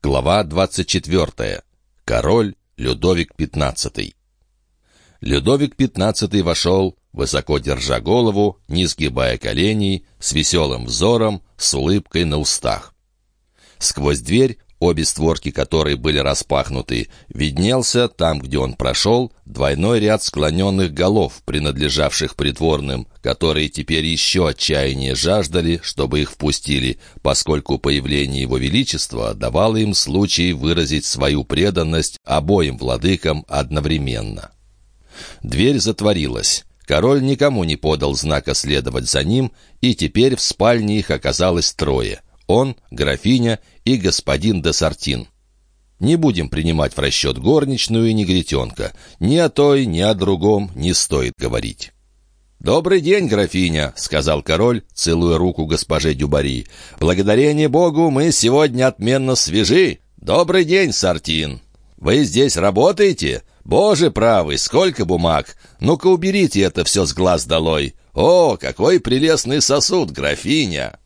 Глава 24. Король Людовик XV. Людовик XV вошел, высоко держа голову, не сгибая коленей, с веселым взором, с улыбкой на устах. Сквозь дверь обе створки которой были распахнуты, виднелся, там, где он прошел, двойной ряд склоненных голов, принадлежавших притворным, которые теперь еще отчаяннее жаждали, чтобы их впустили, поскольку появление его величества давало им случай выразить свою преданность обоим владыкам одновременно. Дверь затворилась. Король никому не подал знака следовать за ним, и теперь в спальне их оказалось трое — он, графиня и господин де Сартин. Не будем принимать в расчет горничную и негритенка. Ни о той, ни о другом не стоит говорить. «Добрый день, графиня», — сказал король, целуя руку госпоже Дюбари. «Благодарение Богу мы сегодня отменно свежи. Добрый день, Сартин. Вы здесь работаете? Боже правый, сколько бумаг! Ну-ка уберите это все с глаз долой. О, какой прелестный сосуд, графиня!»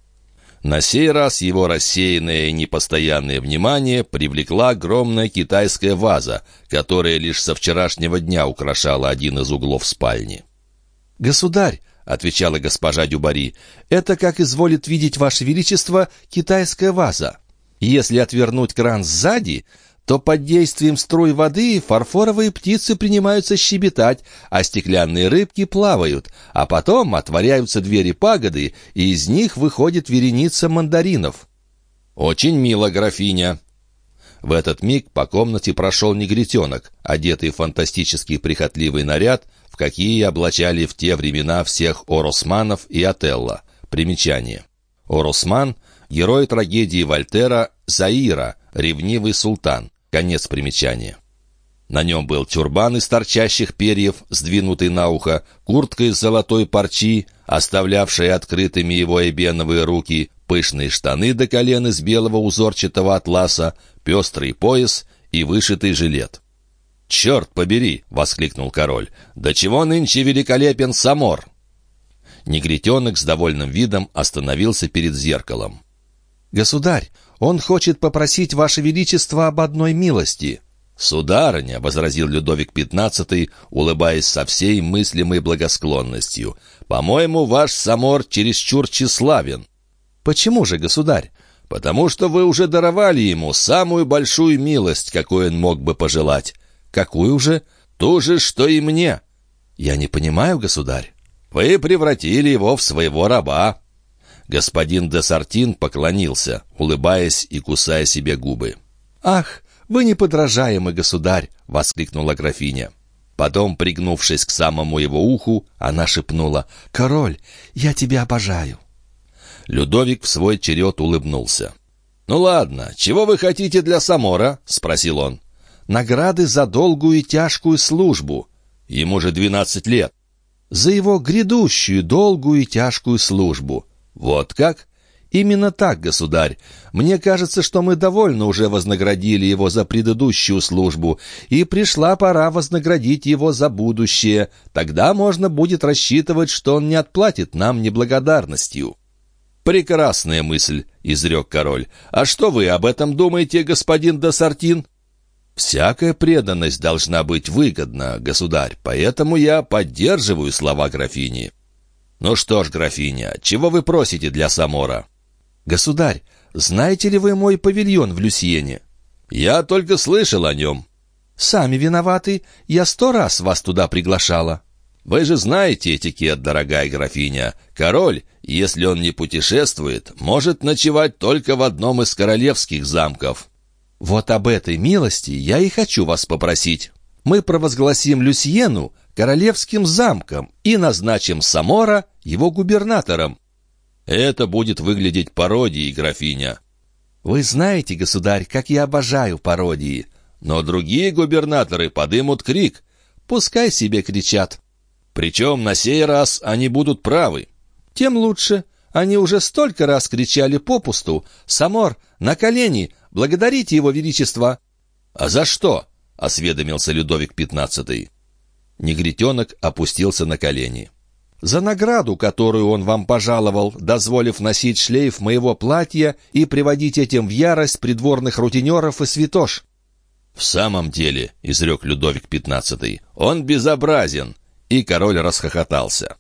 На сей раз его рассеянное и непостоянное внимание привлекла огромная китайская ваза, которая лишь со вчерашнего дня украшала один из углов спальни. «Государь!» — отвечала госпожа Дюбари. «Это, как изволит видеть Ваше Величество, китайская ваза. Если отвернуть кран сзади, то под действием струй воды фарфоровые птицы принимаются щебетать, а стеклянные рыбки плавают, а потом отворяются двери пагоды, и из них выходит вереница мандаринов. «Очень мило, графиня!» В этот миг по комнате прошел негритенок, одетый в фантастический прихотливый наряд, в какие облачали в те времена всех Оросманов и Отелло. Примечание. Оросман — герой трагедии Вольтера «Заира», ревнивый султан. Конец примечания. На нем был тюрбан из торчащих перьев, сдвинутый на ухо, куртка из золотой парчи, оставлявшая открытыми его эбеновые руки, пышные штаны до колен из белого узорчатого атласа, пестрый пояс и вышитый жилет. «Черт побери!» — воскликнул король. «Да чего нынче великолепен Самор!» Негритенок с довольным видом остановился перед зеркалом. «Государь, он хочет попросить Ваше Величество об одной милости». «Сударыня», — возразил Людовик XV, улыбаясь со всей мыслимой благосклонностью, «по-моему, ваш Самор чересчур тщеславен». «Почему же, государь?» «Потому что вы уже даровали ему самую большую милость, какую он мог бы пожелать». «Какую же?» «Ту же, что и мне». «Я не понимаю, государь». «Вы превратили его в своего раба». Господин де Сартин поклонился, улыбаясь и кусая себе губы. «Ах, вы неподражаемый государь!» — воскликнула графиня. Потом, пригнувшись к самому его уху, она шепнула «Король, я тебя обожаю!» Людовик в свой черед улыбнулся. «Ну ладно, чего вы хотите для Самора?» — спросил он. «Награды за долгую и тяжкую службу». «Ему же двенадцать лет». «За его грядущую долгую и тяжкую службу». «Вот как?» «Именно так, государь. Мне кажется, что мы довольно уже вознаградили его за предыдущую службу, и пришла пора вознаградить его за будущее. Тогда можно будет рассчитывать, что он не отплатит нам неблагодарностью». «Прекрасная мысль», — изрек король. «А что вы об этом думаете, господин Досартин?» «Всякая преданность должна быть выгодна, государь, поэтому я поддерживаю слова графини». «Ну что ж, графиня, чего вы просите для Самора?» «Государь, знаете ли вы мой павильон в Люсьене?» «Я только слышал о нем». «Сами виноваты. Я сто раз вас туда приглашала». «Вы же знаете этикет, дорогая графиня. Король, если он не путешествует, может ночевать только в одном из королевских замков». «Вот об этой милости я и хочу вас попросить. Мы провозгласим Люсьену королевским замком и назначим Самора его губернатором. Это будет выглядеть пародией, графиня. Вы знаете, государь, как я обожаю пародии. Но другие губернаторы подымут крик. Пускай себе кричат. Причем на сей раз они будут правы. Тем лучше. Они уже столько раз кричали попусту. «Самор, на колени! Благодарите его величество!» «А за что?» — осведомился Людовик XV. Негритенок опустился на колени. за награду, которую он вам пожаловал, дозволив носить шлейф моего платья и приводить этим в ярость придворных рутинеров и святош». «В самом деле», — изрек Людовик XV, — «он безобразен». И король расхохотался.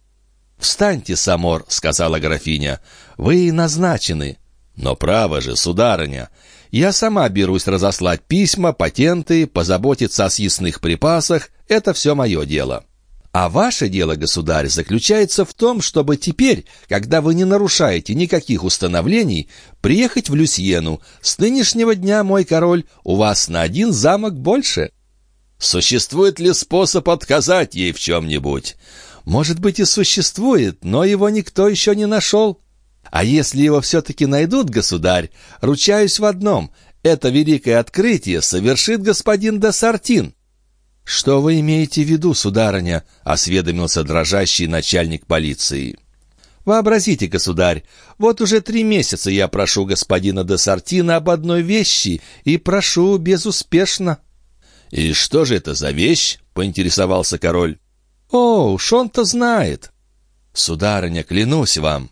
«Встаньте, Самор», — сказала графиня, — «вы назначены». «Но право же, сударыня, я сама берусь разослать письма, патенты, позаботиться о съестных припасах. Это все мое дело». А ваше дело, государь, заключается в том, чтобы теперь, когда вы не нарушаете никаких установлений, приехать в Люсьену. С нынешнего дня, мой король, у вас на один замок больше». «Существует ли способ отказать ей в чем-нибудь?» «Может быть, и существует, но его никто еще не нашел. А если его все-таки найдут, государь, ручаюсь в одном — это великое открытие совершит господин де Сартин». «Что вы имеете в виду, сударыня?» — осведомился дрожащий начальник полиции. «Вообразите, государь, вот уже три месяца я прошу господина де об одной вещи и прошу безуспешно». «И что же это за вещь?» — поинтересовался король. «О, уж он-то знает». «Сударыня, клянусь вам».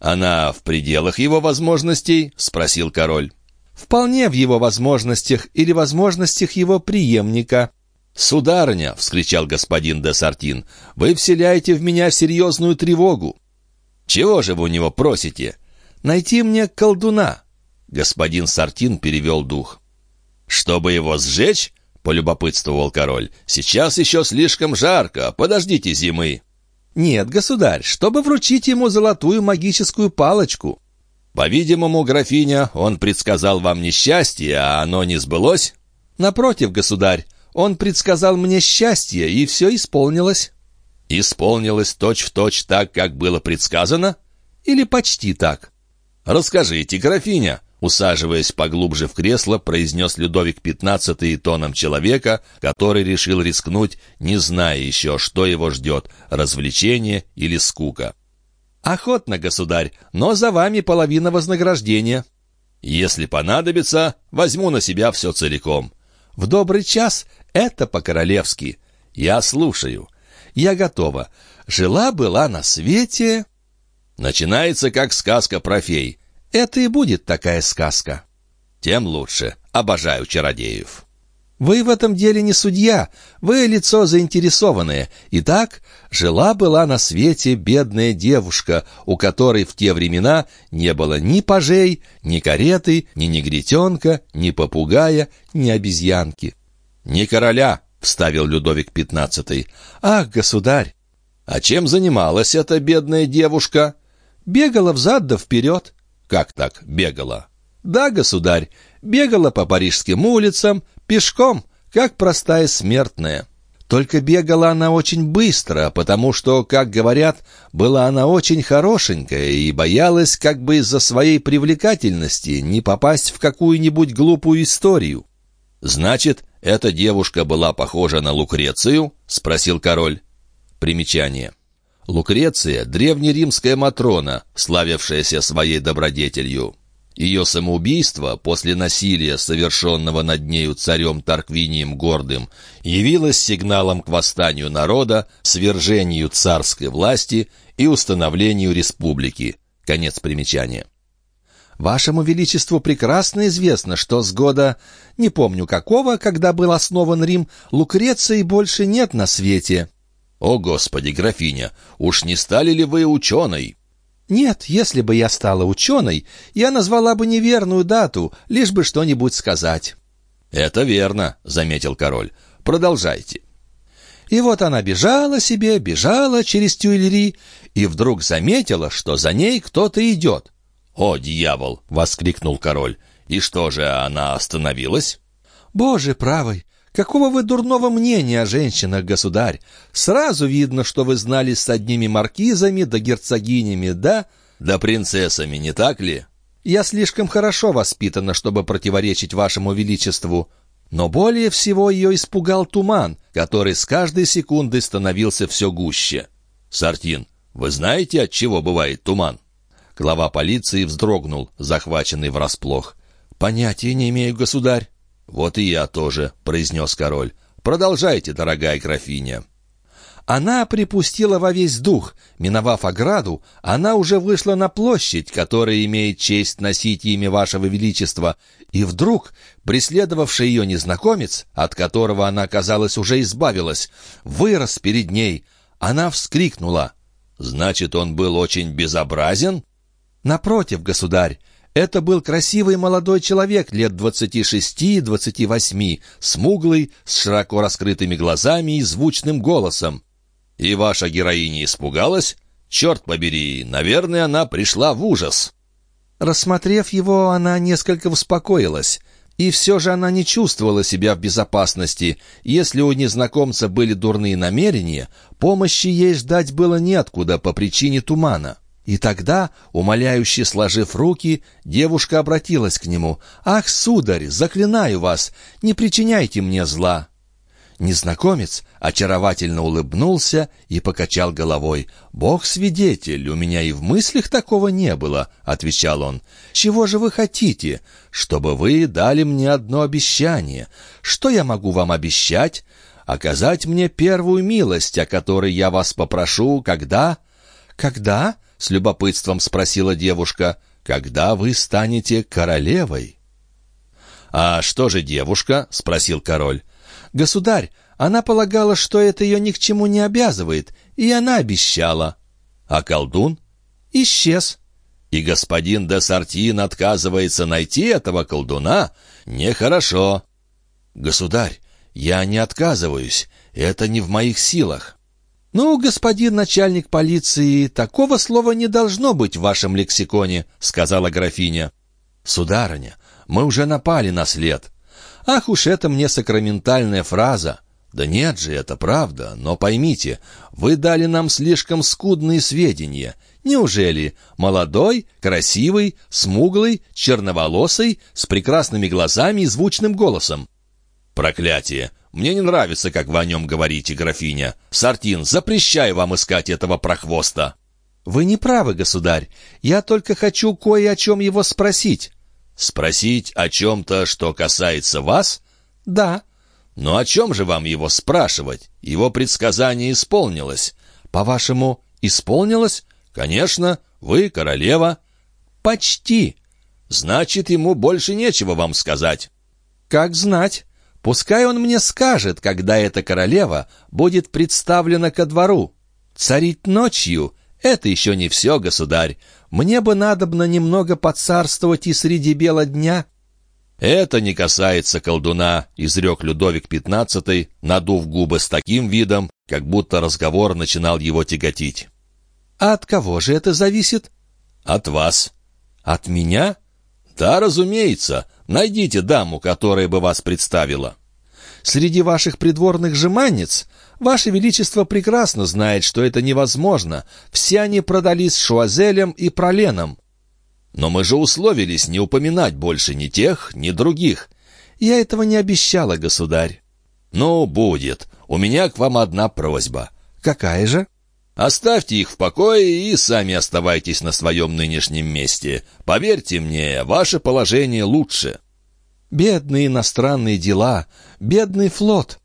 «Она в пределах его возможностей?» — спросил король. «Вполне в его возможностях или возможностях его преемника». «Сударыня!» — вскричал господин де Сартин. «Вы вселяете в меня серьезную тревогу!» «Чего же вы у него просите?» «Найти мне колдуна!» Господин Сартин перевел дух. «Чтобы его сжечь?» — полюбопытствовал король. «Сейчас еще слишком жарко. Подождите зимы». «Нет, государь, чтобы вручить ему золотую магическую палочку». «По-видимому, графиня, он предсказал вам несчастье, а оно не сбылось?» «Напротив, государь, он предсказал мне счастье, и все исполнилось». «Исполнилось точь-в-точь точь так, как было предсказано?» «Или почти так». «Расскажите, графиня», усаживаясь поглубже в кресло, произнес Людовик XV тоном человека, который решил рискнуть, не зная еще, что его ждет, развлечение или скука. «Охотно, государь, но за вами половина вознаграждения». «Если понадобится, возьму на себя все целиком». «В добрый час это по-королевски. Я слушаю. Я готова. Жила-была на свете...» Начинается как сказка про фей. Это и будет такая сказка. Тем лучше. Обожаю чародеев. Вы в этом деле не судья, вы лицо заинтересованное. Итак, жила-была на свете бедная девушка, у которой в те времена не было ни пажей, ни кареты, ни негритенка, ни попугая, ни обезьянки. «Не короля», — вставил Людовик XV. «Ах, государь!» «А чем занималась эта бедная девушка?» «Бегала взад да вперед». «Как так бегала?» «Да, государь, бегала по парижским улицам, пешком, как простая смертная». Только бегала она очень быстро, потому что, как говорят, была она очень хорошенькая и боялась как бы из-за своей привлекательности не попасть в какую-нибудь глупую историю. «Значит, эта девушка была похожа на Лукрецию?» — спросил король. Примечание. Лукреция — древнеримская Матрона, славившаяся своей добродетелью. Ее самоубийство после насилия, совершенного над нею царем Тарквинием Гордым, явилось сигналом к восстанию народа, свержению царской власти и установлению республики. Конец примечания. Вашему Величеству прекрасно известно, что с года, не помню какого, когда был основан Рим, Лукреции больше нет на свете». «О, Господи, графиня, уж не стали ли вы ученой?» «Нет, если бы я стала ученой, я назвала бы неверную дату, лишь бы что-нибудь сказать». «Это верно», — заметил король. «Продолжайте». И вот она бежала себе, бежала через Тюильри, и вдруг заметила, что за ней кто-то идет. «О, дьявол!» — воскликнул король. «И что же, она остановилась?» «Боже правый! Какого вы дурного мнения о женщинах, государь! Сразу видно, что вы знали с одними маркизами да герцогинями, да?» «Да принцессами, не так ли?» «Я слишком хорошо воспитана, чтобы противоречить вашему величеству». Но более всего ее испугал туман, который с каждой секундой становился все гуще. «Сартин, вы знаете, от чего бывает туман?» Глава полиции вздрогнул, захваченный врасплох. «Понятия не имею, государь». «Вот и я тоже», — произнес король. «Продолжайте, дорогая графиня». Она припустила во весь дух. Миновав ограду, она уже вышла на площадь, которая имеет честь носить имя Вашего Величества, и вдруг преследовавший ее незнакомец, от которого она, казалось, уже избавилась, вырос перед ней. Она вскрикнула. «Значит, он был очень безобразен?» «Напротив, государь, это был красивый молодой человек лет двадцати шести-двадцати восьми, смуглый, с широко раскрытыми глазами и звучным голосом. «И ваша героиня испугалась? Черт побери, наверное, она пришла в ужас». Рассмотрев его, она несколько успокоилась. И все же она не чувствовала себя в безопасности. Если у незнакомца были дурные намерения, помощи ей ждать было неоткуда по причине тумана. И тогда, умоляюще сложив руки, девушка обратилась к нему. «Ах, сударь, заклинаю вас, не причиняйте мне зла!» Незнакомец очаровательно улыбнулся и покачал головой. «Бог свидетель, у меня и в мыслях такого не было», — отвечал он. «Чего же вы хотите? Чтобы вы дали мне одно обещание. Что я могу вам обещать? Оказать мне первую милость, о которой я вас попрошу, когда...» «Когда?» — с любопытством спросила девушка. «Когда вы станете королевой?» «А что же девушка?» — спросил король. «Государь, она полагала, что это ее ни к чему не обязывает, и она обещала». «А колдун?» «Исчез». «И господин де Сартин отказывается найти этого колдуна? Нехорошо». «Государь, я не отказываюсь, это не в моих силах». «Ну, господин начальник полиции, такого слова не должно быть в вашем лексиконе», — сказала графиня. «Сударыня, мы уже напали на след. Ах уж это мне сакраментальная фраза! Да нет же, это правда, но поймите, вы дали нам слишком скудные сведения. Неужели молодой, красивый, смуглый, черноволосый, с прекрасными глазами и звучным голосом? Проклятие! Мне не нравится, как вы о нем говорите, графиня. Сартин, запрещаю вам искать этого прохвоста. Вы не правы, государь. Я только хочу кое о чем его спросить. Спросить о чем-то, что касается вас? Да. Но о чем же вам его спрашивать? Его предсказание исполнилось. По-вашему, исполнилось? Конечно, вы королева. Почти. Значит, ему больше нечего вам сказать. Как знать. Пускай он мне скажет, когда эта королева будет представлена ко двору. Царить ночью — это еще не все, государь. Мне бы надобно немного поцарствовать и среди бела дня». «Это не касается колдуна», — изрек Людовик XV, надув губы с таким видом, как будто разговор начинал его тяготить. «А от кого же это зависит?» «От вас». «От меня?» «Да, разумеется. Найдите даму, которая бы вас представила». «Среди ваших придворных жеманниц Ваше Величество прекрасно знает, что это невозможно. Все они продались Шуазелем и Проленом. Но мы же условились не упоминать больше ни тех, ни других. Я этого не обещала, государь. Ну, будет. У меня к вам одна просьба. Какая же? Оставьте их в покое и сами оставайтесь на своем нынешнем месте. Поверьте мне, ваше положение лучше. Бедные иностранные дела, бедный флот.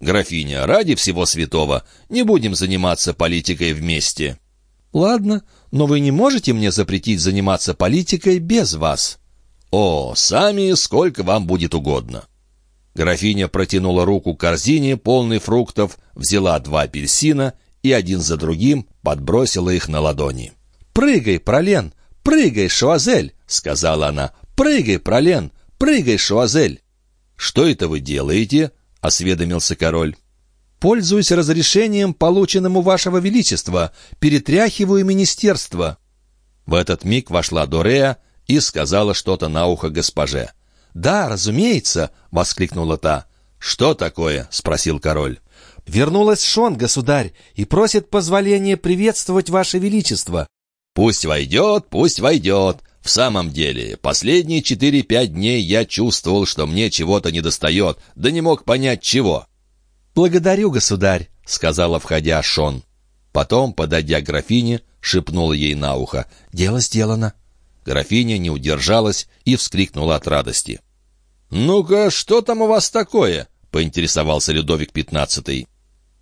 «Графиня, ради всего святого, не будем заниматься политикой вместе». «Ладно, но вы не можете мне запретить заниматься политикой без вас». «О, сами сколько вам будет угодно». Графиня протянула руку к корзине, полной фруктов, взяла два апельсина и один за другим подбросила их на ладони. «Прыгай, Пролен! Прыгай, Шуазель!» — сказала она. «Прыгай, Пролен! Прыгай, Шуазель!» «Что это вы делаете?» — осведомился король. «Пользуюсь разрешением, полученным у вашего величества, перетряхиваю министерство». В этот миг вошла Дорея и сказала что-то на ухо госпоже. «Да, разумеется!» — воскликнула та. «Что такое?» — спросил король. «Вернулась Шон, государь, и просит позволения приветствовать ваше величество». «Пусть войдет, пусть войдет. В самом деле, последние четыре-пять дней я чувствовал, что мне чего-то недостает, да не мог понять чего. «Благодарю, государь», — сказала, входя Шон. Потом, подойдя к графине, шепнула ей на ухо. «Дело сделано». Графиня не удержалась и вскрикнула от радости. «Ну-ка, что там у вас такое?» — поинтересовался Людовик XV.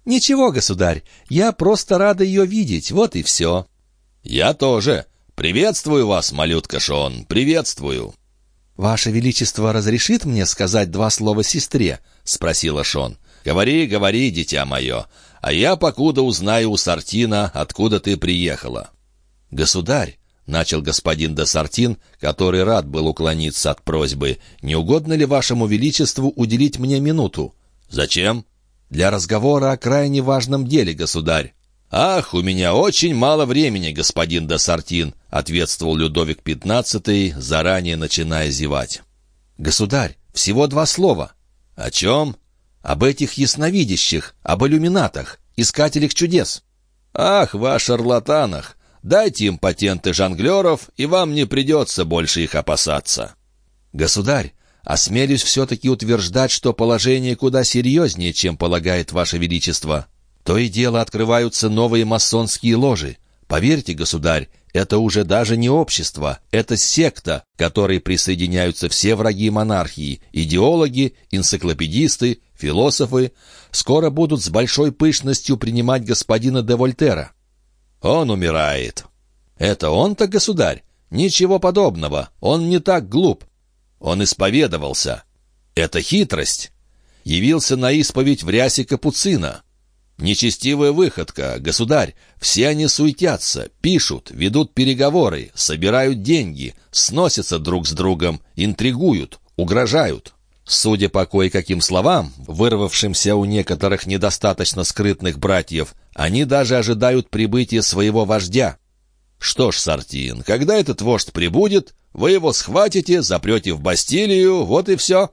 «Ничего, государь, я просто рада ее видеть, вот и все». «Я тоже. Приветствую вас, малютка Шон, приветствую». «Ваше Величество разрешит мне сказать два слова сестре?» — спросила Шон. «Говори, говори, дитя мое, а я покуда узнаю у Сартина, откуда ты приехала». «Государь», — начал господин де Сартин, который рад был уклониться от просьбы, «не угодно ли вашему величеству уделить мне минуту?» «Зачем?» «Для разговора о крайне важном деле, государь». «Ах, у меня очень мало времени, господин де Сартин», — ответствовал Людовик XV, заранее начиная зевать. «Государь, всего два слова». «О чем?» «Об этих ясновидящих, об иллюминатах, искателях чудес». «Ах, ваш шарлатанах! Дайте им патенты жонглеров, и вам не придется больше их опасаться». «Государь, осмелюсь все-таки утверждать, что положение куда серьезнее, чем полагает Ваше Величество. То и дело открываются новые масонские ложи. Поверьте, государь, это уже даже не общество, это секта, к которой присоединяются все враги монархии, идеологи, энциклопедисты, философы. Скоро будут с большой пышностью принимать господина де Вольтера. Он умирает. Это он-то, государь? Ничего подобного, он не так глуп. Он исповедовался. Это хитрость. Явился на исповедь в рясе капуцина. Нечестивая выходка, государь. Все они суетятся, пишут, ведут переговоры, собирают деньги, сносятся друг с другом, интригуют, угрожают. Судя по кое-каким словам, вырвавшимся у некоторых недостаточно скрытных братьев, они даже ожидают прибытия своего вождя. Что ж, Сартин, когда этот вождь прибудет, вы его схватите, запрете в Бастилию, вот и все.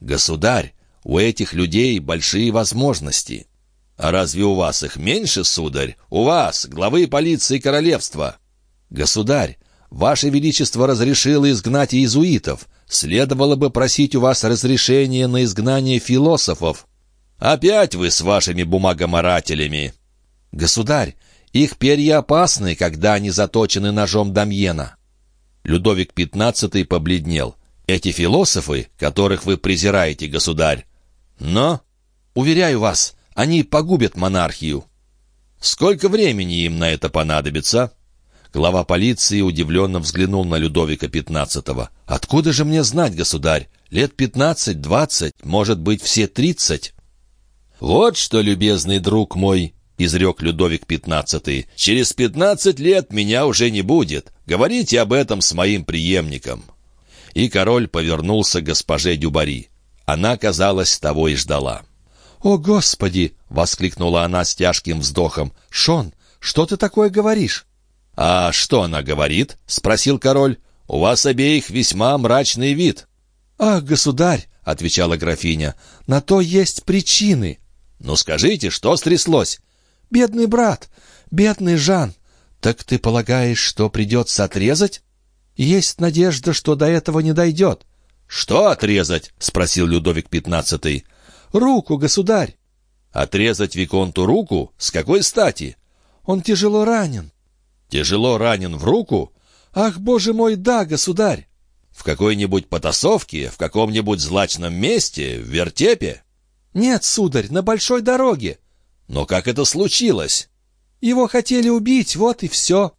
Государь, у этих людей большие возможности. А разве у вас их меньше, сударь? У вас, главы полиции королевства. Государь, ваше величество разрешило изгнать иезуитов. Следовало бы просить у вас разрешения на изгнание философов. Опять вы с вашими бумагоморателями. Государь, их перья опасны, когда они заточены ножом Дамьена. Людовик XV побледнел. Эти философы, которых вы презираете, государь. Но, уверяю вас, они погубят монархию. Сколько времени им на это понадобится? Глава полиции удивленно взглянул на Людовика XV. «Откуда же мне знать, государь? Лет пятнадцать, двадцать, может быть, все тридцать?» «Вот что, любезный друг мой», — изрек Людовик XV, — «через пятнадцать лет меня уже не будет. Говорите об этом с моим преемником». И король повернулся к госпоже Дюбари. Она, казалось, того и ждала. «О, Господи!» — воскликнула она с тяжким вздохом. «Шон, что ты такое говоришь?» «А что она говорит?» — спросил король. «У вас обеих весьма мрачный вид». «Ах, государь!» — отвечала графиня. «На то есть причины». «Ну скажите, что стряслось?» «Бедный брат, бедный Жан. Так ты полагаешь, что придется отрезать?» «Есть надежда, что до этого не дойдет». «Что отрезать?» — спросил Людовик XV. «Руку, государь!» «Отрезать Виконту руку? С какой стати?» «Он тяжело ранен». «Тяжело ранен в руку?» «Ах, боже мой, да, государь!» «В какой-нибудь потасовке? В каком-нибудь злачном месте? В вертепе?» «Нет, сударь, на большой дороге». «Но как это случилось?» «Его хотели убить, вот и все».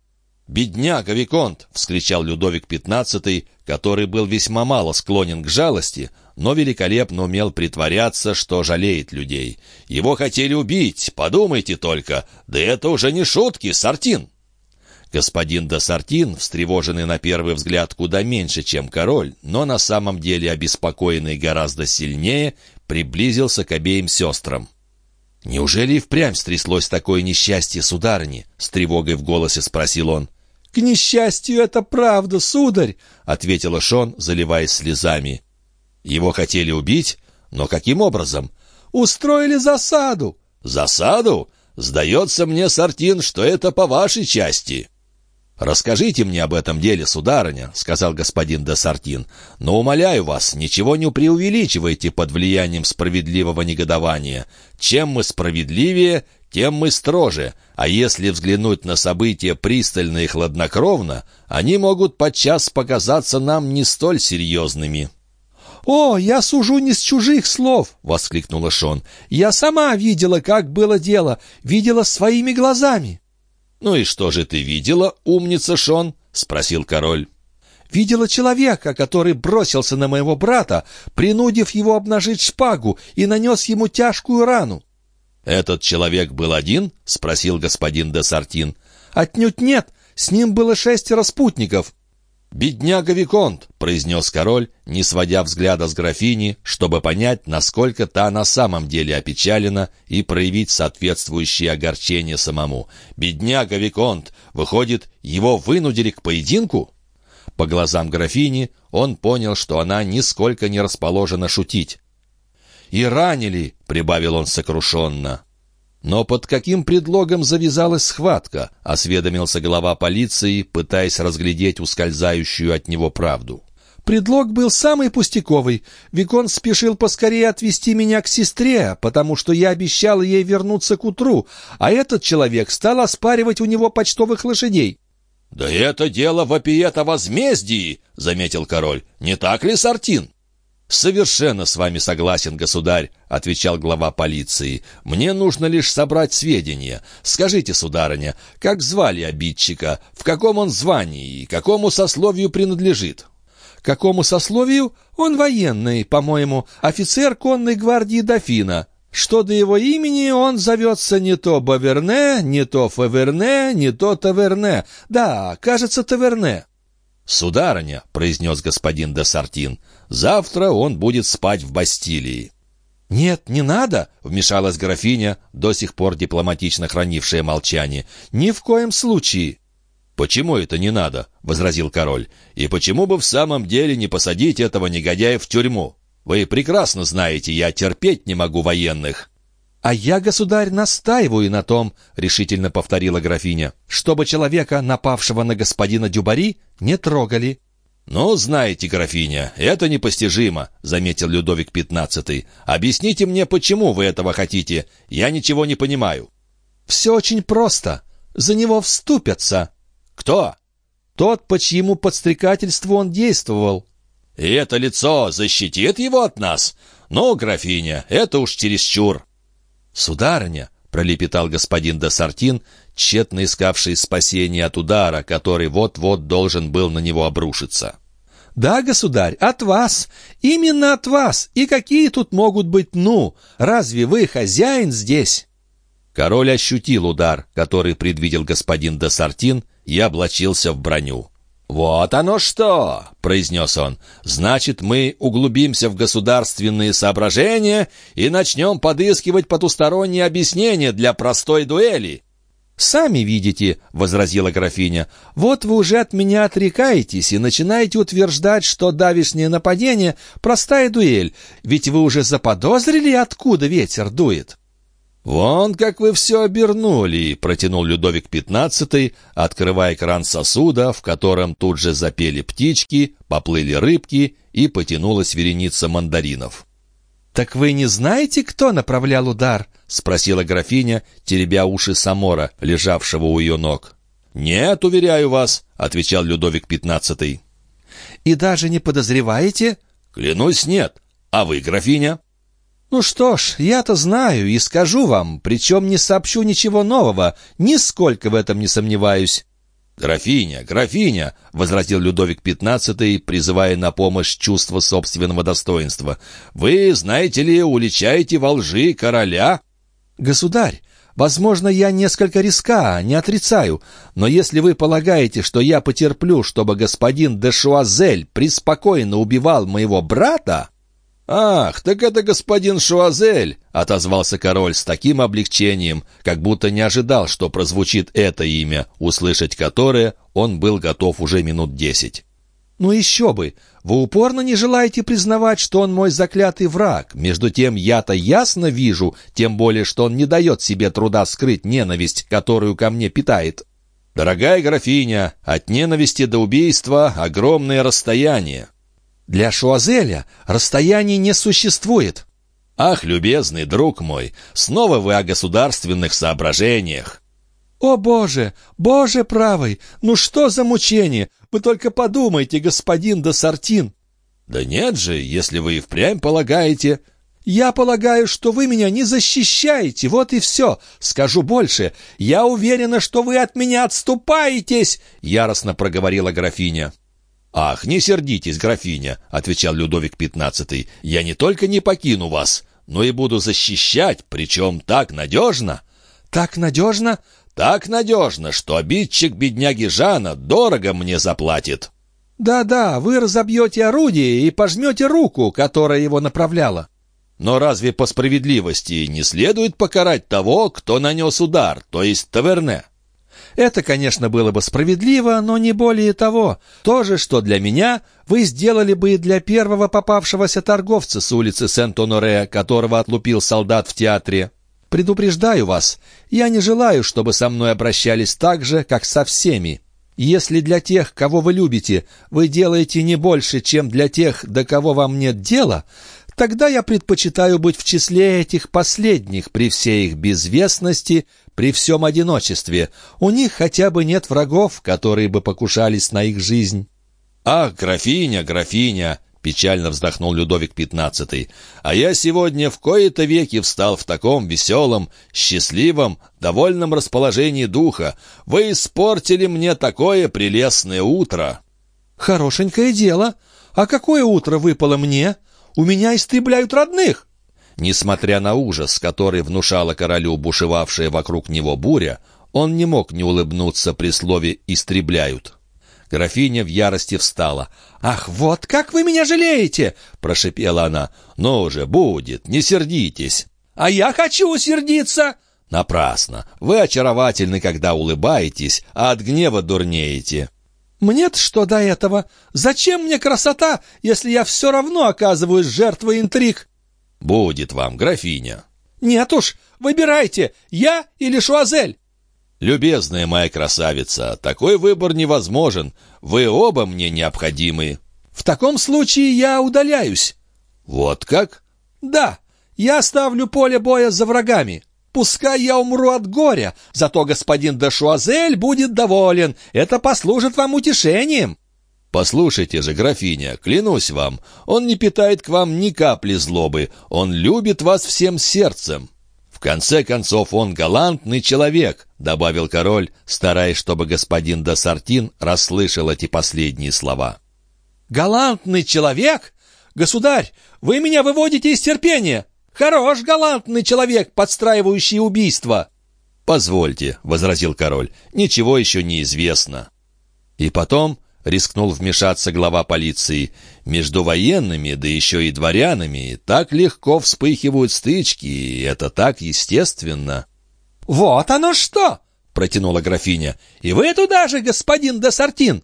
«Бедняга, Виконт!» — вскричал Людовик XV, который был весьма мало склонен к жалости, но великолепно умел притворяться, что жалеет людей. «Его хотели убить, подумайте только! Да это уже не шутки, Сартин!» Господин де Сартин, встревоженный на первый взгляд куда меньше, чем король, но на самом деле обеспокоенный гораздо сильнее, приблизился к обеим сестрам. «Неужели и впрямь стряслось такое несчастье, сударыни?» — с тревогой в голосе спросил он. «К несчастью, это правда, сударь!» — ответила Шон, заливаясь слезами. «Его хотели убить? Но каким образом?» «Устроили засаду!» «Засаду? Сдается мне, Сартин, что это по вашей части!» «Расскажите мне об этом деле, сударыня», — сказал господин де Сартин. «Но, умоляю вас, ничего не преувеличивайте под влиянием справедливого негодования. Чем мы справедливее, тем мы строже, а если взглянуть на события пристально и хладнокровно, они могут подчас показаться нам не столь серьезными». «О, я сужу не с чужих слов!» — воскликнула Шон. «Я сама видела, как было дело, видела своими глазами». «Ну и что же ты видела, умница Шон?» — спросил король. «Видела человека, который бросился на моего брата, принудив его обнажить шпагу и нанес ему тяжкую рану». «Этот человек был один?» — спросил господин де Сартин. «Отнюдь нет. С ним было шестеро спутников. «Бедняга Виконт!» — произнес король, не сводя взгляда с графини, чтобы понять, насколько та на самом деле опечалена и проявить соответствующее огорчение самому. «Бедняга Виконт! Выходит, его вынудили к поединку?» По глазам графини он понял, что она нисколько не расположена шутить. «И ранили!» — прибавил он сокрушенно. «Но под каким предлогом завязалась схватка?» — осведомился глава полиции, пытаясь разглядеть ускользающую от него правду. Предлог был самый пустяковый. Викон спешил поскорее отвезти меня к сестре, потому что я обещал ей вернуться к утру, а этот человек стал оспаривать у него почтовых лошадей. «Да это дело вопиет о возмездии!» — заметил король. «Не так ли, Сартин?» «Совершенно с вами согласен, государь», — отвечал глава полиции. «Мне нужно лишь собрать сведения. Скажите, сударыня, как звали обидчика, в каком он звании и какому сословию принадлежит?» «Какому сословию? Он военный, по-моему, офицер конной гвардии дофина. Что до его имени, он зовется не то Баверне, не то Фаверне, не то Таверне. Да, кажется, Таверне». «Сударыня», — произнес господин де Сартин, — «завтра он будет спать в Бастилии». «Нет, не надо!» — вмешалась графиня, до сих пор дипломатично хранившая молчание. «Ни в коем случае!» «Почему это не надо?» — возразил король. «И почему бы в самом деле не посадить этого негодяя в тюрьму? Вы прекрасно знаете, я терпеть не могу военных». «А я, государь, настаиваю на том», — решительно повторила графиня, «чтобы человека, напавшего на господина Дюбари, не трогали». «Ну, знаете, графиня, это непостижимо», — заметил Людовик XV. «Объясните мне, почему вы этого хотите? Я ничего не понимаю». «Все очень просто. За него вступятся». «Кто?» «Тот, по чьему подстрекательству он действовал». «И это лицо защитит его от нас? Ну, графиня, это уж чересчур». «Сударыня», — пролепетал господин де Сартин, тщетно искавший спасения от удара, который вот-вот должен был на него обрушиться. «Да, государь, от вас, именно от вас, и какие тут могут быть «ну»? Разве вы хозяин здесь?» Король ощутил удар, который предвидел господин де Сартин, и облачился в броню. «Вот оно что!» — произнес он. «Значит, мы углубимся в государственные соображения и начнем подыскивать потусторонние объяснения для простой дуэли». «Сами видите», — возразила графиня, — «вот вы уже от меня отрекаетесь и начинаете утверждать, что давишнее нападение — простая дуэль, ведь вы уже заподозрили, откуда ветер дует». «Вон как вы все обернули!» — протянул Людовик XV, открывая кран сосуда, в котором тут же запели птички, поплыли рыбки и потянулась вереница мандаринов. «Так вы не знаете, кто направлял удар?» — спросила графиня, теребя уши Самора, лежавшего у ее ног. «Нет, уверяю вас», — отвечал Людовик XV. «И даже не подозреваете?» «Клянусь, нет. А вы, графиня?» «Ну что ж, я-то знаю и скажу вам, причем не сообщу ничего нового, нисколько в этом не сомневаюсь». «Графиня, графиня!» — возразил Людовик XV, призывая на помощь чувство собственного достоинства. «Вы, знаете ли, уличаете во лжи короля?» «Государь, возможно, я несколько риска, не отрицаю, но если вы полагаете, что я потерплю, чтобы господин де Шуазель преспокойно убивал моего брата...» «Ах, так это господин Шуазель!» — отозвался король с таким облегчением, как будто не ожидал, что прозвучит это имя, услышать которое он был готов уже минут десять. «Ну еще бы! Вы упорно не желаете признавать, что он мой заклятый враг. Между тем я-то ясно вижу, тем более, что он не дает себе труда скрыть ненависть, которую ко мне питает». «Дорогая графиня, от ненависти до убийства огромное расстояние. Для Шуазеля расстояний не существует. Ах, любезный друг мой, снова вы о государственных соображениях. «О, Боже! Боже правый! Ну что за мучение! Вы только подумайте, господин де Сартин!» «Да нет же, если вы и впрямь полагаете...» «Я полагаю, что вы меня не защищаете, вот и все. Скажу больше, я уверена, что вы от меня отступаетесь!» — яростно проговорила графиня. «Ах, не сердитесь, графиня!» — отвечал Людовик XV. «Я не только не покину вас, но и буду защищать, причем так надежно». «Так надежно?» «Так надежно, что обидчик бедняги Жана дорого мне заплатит». «Да-да, вы разобьете орудие и пожмете руку, которая его направляла». Но разве по справедливости не следует покарать того, кто нанес удар, то есть таверне? Это, конечно, было бы справедливо, но не более того. То же, что для меня, вы сделали бы и для первого попавшегося торговца с улицы Сент-Оноре, которого отлупил солдат в театре. Предупреждаю вас, я не желаю, чтобы со мной обращались так же, как со всеми. Если для тех, кого вы любите, вы делаете не больше, чем для тех, до кого вам нет дела, тогда я предпочитаю быть в числе этих последних при всей их безвестности, при всем одиночестве. У них хотя бы нет врагов, которые бы покушались на их жизнь». «Ах, графиня, графиня!» — печально вздохнул Людовик XV. «А я сегодня в кои-то веки встал в таком веселом, счастливом, довольном расположении духа. Вы испортили мне такое прелестное утро!» «Хорошенькое дело. А какое утро выпало мне?» У меня истребляют родных!» Несмотря на ужас, который внушала королю бушевавшая вокруг него буря, он не мог не улыбнуться при слове «истребляют». Графиня в ярости встала. «Ах, вот как вы меня жалеете!» — прошипела она. «Ну уже, будет, не сердитесь!» «А я хочу сердиться!» «Напрасно! Вы очаровательны, когда улыбаетесь, а от гнева дурнеете!» Мне-то что до этого? Зачем мне красота, если я все равно оказываюсь жертвой интриг? Будет вам, графиня. Нет уж, выбирайте, я или Шуазель. Любезная моя красавица, такой выбор невозможен. Вы оба мне необходимы. В таком случае я удаляюсь. Вот как? Да, я ставлю поле боя за врагами. Пускай я умру от горя, зато господин де Шуазель будет доволен. Это послужит вам утешением». «Послушайте же, графиня, клянусь вам, он не питает к вам ни капли злобы, он любит вас всем сердцем». «В конце концов, он галантный человек», — добавил король, стараясь, чтобы господин де Сартин расслышал эти последние слова. «Галантный человек? Государь, вы меня выводите из терпения!» Хорош галантный человек, подстраивающий убийство!» «Позвольте», — возразил король, — «ничего еще не известно». И потом рискнул вмешаться глава полиции. Между военными, да еще и дворянами, так легко вспыхивают стычки, и это так естественно. «Вот оно что!» — протянула графиня. «И вы туда же, господин Десартин!»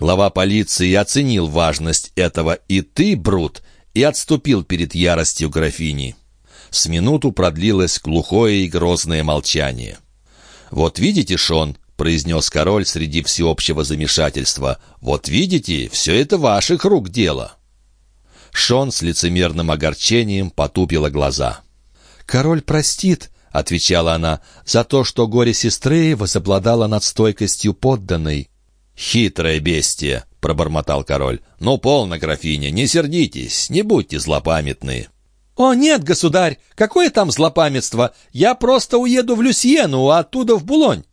Глава полиции оценил важность этого «и ты, Брут», и отступил перед яростью графини. С минуту продлилось глухое и грозное молчание. «Вот видите, Шон», — произнес король среди всеобщего замешательства, «вот видите, все это ваших рук дело». Шон с лицемерным огорчением потупила глаза. «Король простит», — отвечала она, — «за то, что горе сестры возобладало над стойкостью подданной». «Хитрое бестие!» — пробормотал король. «Ну, полно, графиня, не сердитесь, не будьте злопамятны». «О, нет, государь, какое там злопамятство? Я просто уеду в Люсьену, а оттуда в Булонь».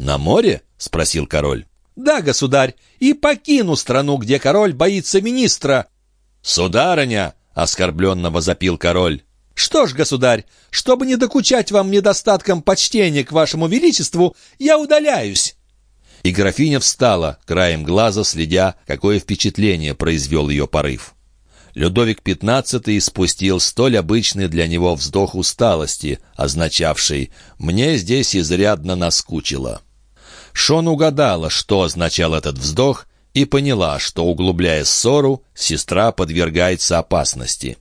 «На море?» — спросил король. «Да, государь, и покину страну, где король боится министра». «Сударыня!» — оскорбленно возопил король. «Что ж, государь, чтобы не докучать вам недостатком почтения к вашему величеству, я удаляюсь». И графиня встала, краем глаза следя, какое впечатление произвел ее порыв. Людовик XV испустил столь обычный для него вздох усталости, означавший «мне здесь изрядно наскучило». Шон угадала, что означал этот вздох, и поняла, что, углубляя ссору, сестра подвергается опасности.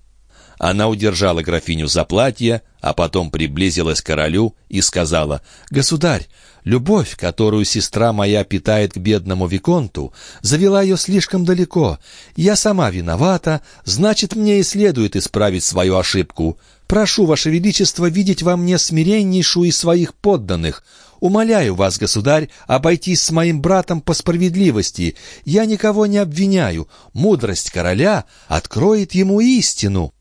Она удержала графиню за платье, а потом приблизилась к королю и сказала, «Государь, любовь, которую сестра моя питает к бедному Виконту, завела ее слишком далеко. Я сама виновата, значит, мне и следует исправить свою ошибку. Прошу, Ваше Величество, видеть во мне смиреннейшую из своих подданных. Умоляю вас, государь, обойтись с моим братом по справедливости. Я никого не обвиняю. Мудрость короля откроет ему истину».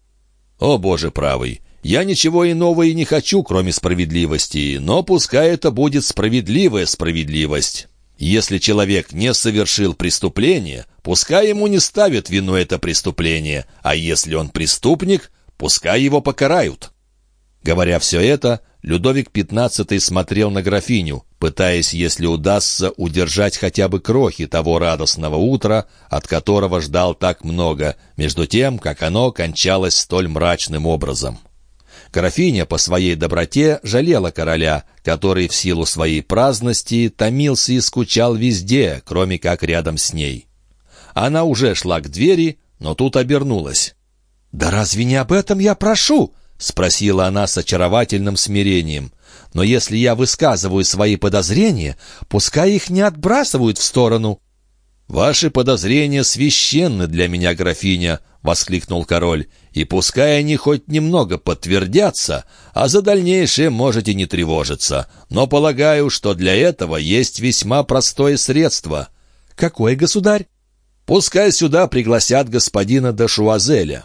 «О, Боже правый! Я ничего иного и не хочу, кроме справедливости, но пускай это будет справедливая справедливость. Если человек не совершил преступление, пускай ему не ставят вину это преступление, а если он преступник, пускай его покарают». Говоря все это, Людовик XV смотрел на графиню, пытаясь, если удастся, удержать хотя бы крохи того радостного утра, от которого ждал так много, между тем, как оно кончалось столь мрачным образом. Графиня по своей доброте жалела короля, который в силу своей праздности томился и скучал везде, кроме как рядом с ней. Она уже шла к двери, но тут обернулась. «Да разве не об этом я прошу?» — спросила она с очаровательным смирением. «Но если я высказываю свои подозрения, пускай их не отбрасывают в сторону». «Ваши подозрения священны для меня, графиня», — воскликнул король, «и пускай они хоть немного подтвердятся, а за дальнейшее можете не тревожиться. Но полагаю, что для этого есть весьма простое средство». «Какой государь?» «Пускай сюда пригласят господина де Шуазеля».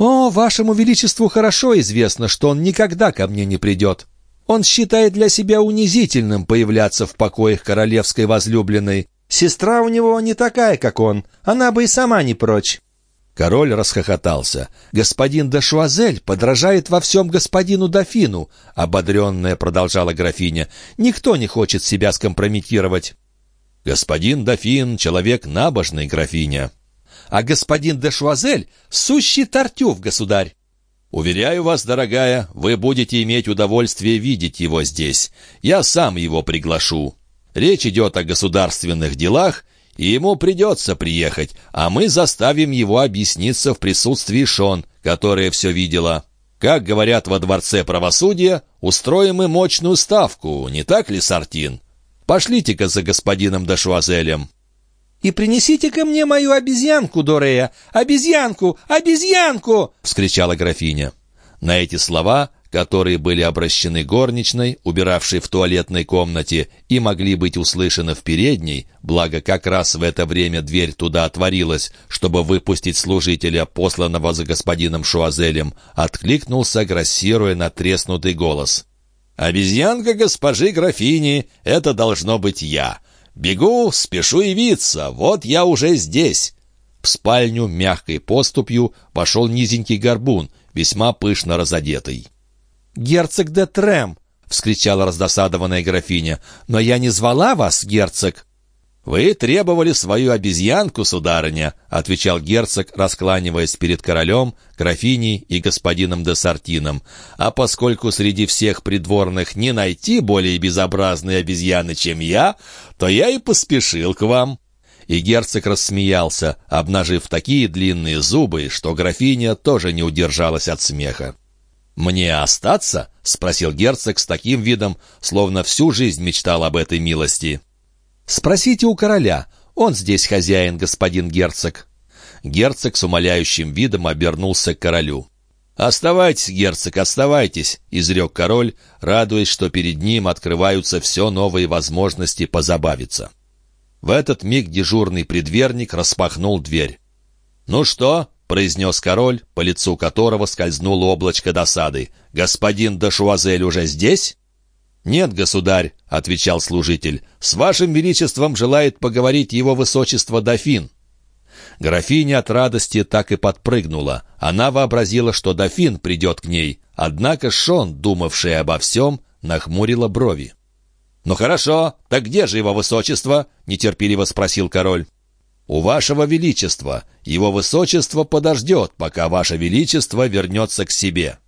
«О, вашему величеству хорошо известно, что он никогда ко мне не придет. Он считает для себя унизительным появляться в покоях королевской возлюбленной. Сестра у него не такая, как он. Она бы и сама не прочь». Король расхохотался. «Господин де Шуазель подражает во всем господину дофину», — ободренная продолжала графиня. «Никто не хочет себя скомпрометировать». «Господин дофин — человек набожный, графиня» а господин де Шуазель — сущий тартюф, государь. «Уверяю вас, дорогая, вы будете иметь удовольствие видеть его здесь. Я сам его приглашу. Речь идет о государственных делах, и ему придется приехать, а мы заставим его объясниться в присутствии Шон, которая все видела. Как говорят во Дворце правосудия, устроим мы мощную ставку, не так ли, Сартин? Пошлите-ка за господином Дашуазелем». «И принесите ко мне мою обезьянку, Дорея! Обезьянку! Обезьянку!» — вскричала графиня. На эти слова, которые были обращены горничной, убиравшей в туалетной комнате, и могли быть услышаны в передней, благо как раз в это время дверь туда отворилась, чтобы выпустить служителя, посланного за господином Шуазелем, откликнулся, грассируя на треснутый голос. «Обезьянка госпожи графини, это должно быть я!» «Бегу, спешу явиться, вот я уже здесь!» В спальню мягкой поступью пошел низенький горбун, весьма пышно разодетый. «Герцог де Трем!» — вскричала раздосадованная графиня. «Но я не звала вас, герцог!» «Вы требовали свою обезьянку, сударыня», — отвечал герцог, раскланиваясь перед королем, графиней и господином де Сартином. «А поскольку среди всех придворных не найти более безобразной обезьяны, чем я, то я и поспешил к вам». И герцог рассмеялся, обнажив такие длинные зубы, что графиня тоже не удержалась от смеха. «Мне остаться?» — спросил герцог с таким видом, словно всю жизнь мечтал об этой милости. «Спросите у короля. Он здесь хозяин, господин герцог». Герцог с умоляющим видом обернулся к королю. «Оставайтесь, герцог, оставайтесь», — изрек король, радуясь, что перед ним открываются все новые возможности позабавиться. В этот миг дежурный предверник распахнул дверь. «Ну что?» — произнес король, по лицу которого скользнуло облачко досады. «Господин Дашуазель уже здесь?» «Нет, государь», — отвечал служитель, — «с вашим величеством желает поговорить его высочество дофин». Графиня от радости так и подпрыгнула. Она вообразила, что дофин придет к ней, однако Шон, думавший обо всем, нахмурила брови. «Ну хорошо, так где же его высочество?» — нетерпеливо спросил король. «У вашего величества. Его высочество подождет, пока ваше величество вернется к себе».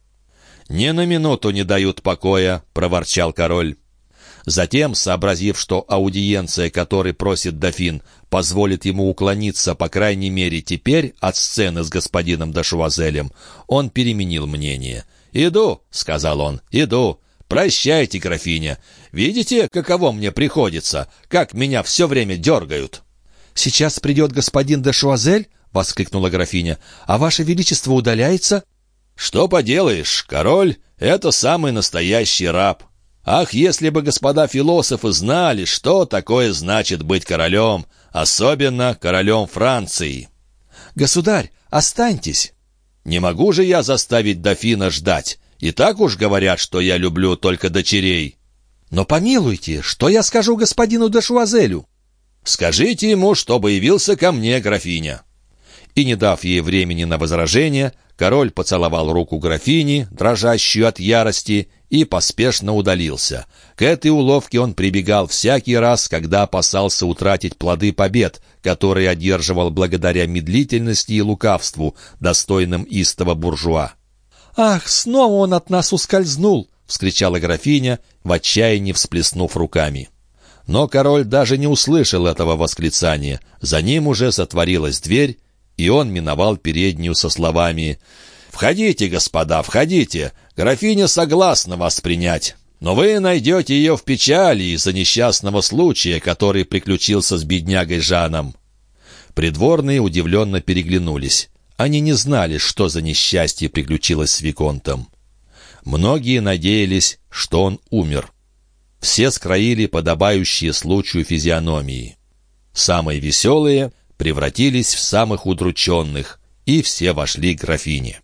«Ни на минуту не дают покоя», — проворчал король. Затем, сообразив, что аудиенция, которой просит дофин, позволит ему уклониться, по крайней мере, теперь от сцены с господином Дашуазелем, он переменил мнение. «Иду», — сказал он, — «иду. Прощайте, графиня. Видите, каково мне приходится, как меня все время дергают». «Сейчас придет господин Дашуазель?» — воскликнула графиня. «А ваше величество удаляется?» «Что поделаешь, король — это самый настоящий раб». Ах, если бы господа философы знали, что такое значит быть королем, особенно королем Франции. «Государь, останьтесь!» «Не могу же я заставить дофина ждать. И так уж говорят, что я люблю только дочерей». «Но помилуйте, что я скажу господину де Шуазелю?» «Скажите ему, чтобы явился ко мне, графиня». И, не дав ей времени на возражение, король поцеловал руку графини, дрожащую от ярости, и поспешно удалился. К этой уловке он прибегал всякий раз, когда опасался утратить плоды побед, которые одерживал благодаря медлительности и лукавству, достойным истого буржуа. «Ах, снова он от нас ускользнул!» — вскричала графиня, в отчаянии всплеснув руками. Но король даже не услышал этого восклицания. За ним уже затворилась дверь, и он миновал переднюю со словами «Входите, господа, входите! Графиня согласна вас принять. Но вы найдете ее в печали из-за несчастного случая, который приключился с беднягой Жаном». Придворные удивленно переглянулись. Они не знали, что за несчастье приключилось с Виконтом. Многие надеялись, что он умер. Все скроили подобающие случаю физиономии. Самые веселые превратились в самых удрученных, и все вошли к графине.